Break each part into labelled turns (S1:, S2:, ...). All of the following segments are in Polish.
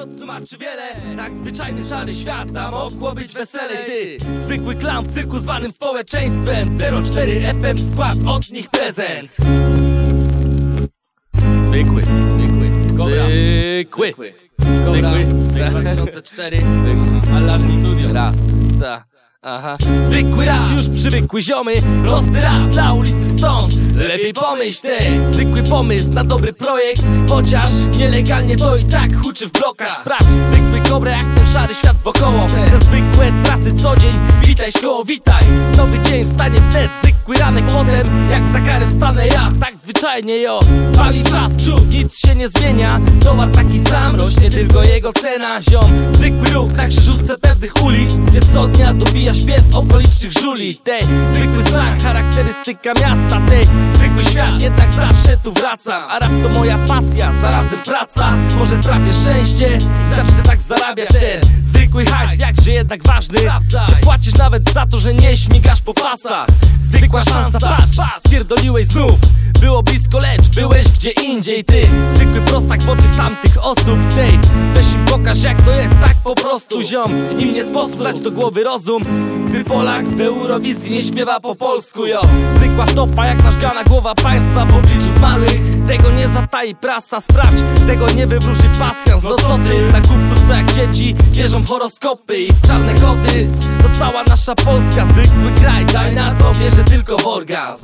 S1: co tłumaczy wiele. Tak zwyczajny szary świat, a mogło być weselej Ty, zwykły klam w cyrku zwanym społeczeństwem. 04 FM skład, od nich prezent. Zwykły, zwykły,
S2: Dobra.
S1: zwykły.
S2: Zwykły.
S1: Zwykły,
S2: Zwykły.
S1: zwykły 2004 Zwykły,
S2: Alarm Studio.
S1: raz, ta, aha. Zwykły rap, już przywykły ziomy. Prosty rap dla ulicy stąd Lepiej pomyśl te Zwykły pomysł na dobry projekt. Chociaż nielegalnie to i tak huczy w blokach. Sprawdź zwykły kobre jak ten szary świat wokoło. Te zwykłe trasy co dzień. Witaj szkoło, witaj. Nowy dzień wstanie wnet Zwykły ranek potem. Jak za karę wstanę ja Tak zwyczajnie jo. Pali czas przód, nic się nie zmienia. Towar taki sam, rośnie tylko jego cena Ziom, zwykły ruch na krzyżówce pewnych ulic Gdzie co dnia dobija śpiew okolicznych żuli. Tej, zwykły slang, charakterystyka miasta. Tej, zwykły świat, jednak zawsze tu wracam A rap to moja pasja, zarazem praca. Może trafię szczęście i zacznę tak zarabiać. Ten zwykły hajs, jakże jednak ważny. Że płacisz nawet za to, że nie śmigasz po pasach? Zwykła szansa, patrz, pierdoliłeś znów. Było blisko, lecz byłeś gdzie indziej. Ty Zwykły prostak w oczach tamtych osób. Tej, weź im pokaż jak to jest tak po prostu. Ziom, im nie sposób dać do głowy rozum Gdy Polak w Eurowizji nie śpiewa po polsku Jo, zwykła stopa jak nażgana głowa państwa w obliczu zmarłych. Tego nie zatai prasa, sprawdź Tego nie wywróży pasjans, no co Na kupców co jak dzieci wierzą w horoskopy i w czarne koty. To cała nasza Polska, zwykły kraj Daj na to, wierzę tylko w orgazm.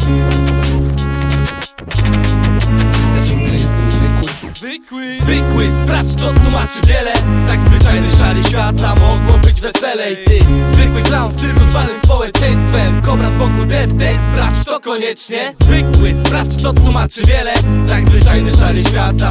S2: Zwykły.
S1: Zwykły, sprawdź co tłumaczy wiele. Tak zwyczajny szary świat, a być weselej. Ty, zwykły clown w cyrku zwanym społeczeństwem. Kobra z boku day, sprawdź to koniecznie. Zwykły, sprawdź co tłumaczy wiele. Tak zwyczajny szary świat, a